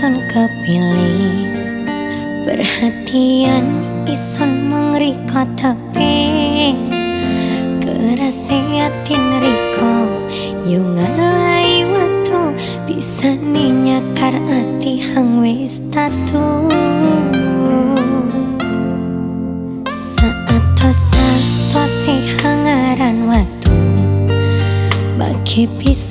ison kepilis. Perhatian ison mengriko tepis. Kerasiatin riko Yung watu. Bisa ninyakar ati hang wis tatu. Saat tosa si hangaran watu. Bagi pisau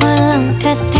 hoa lòng thật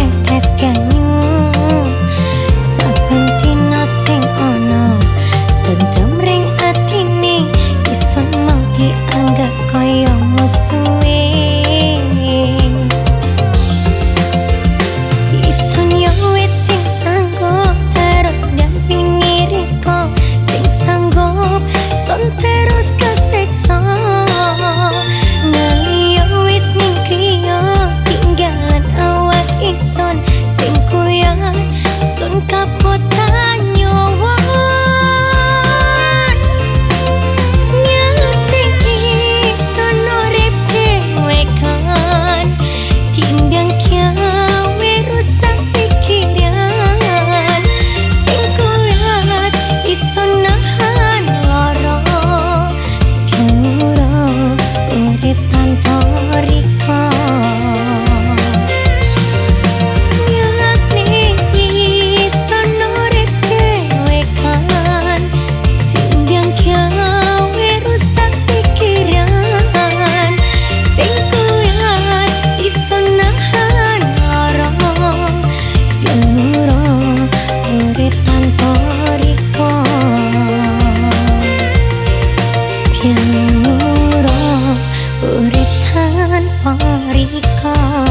난 버릴 걸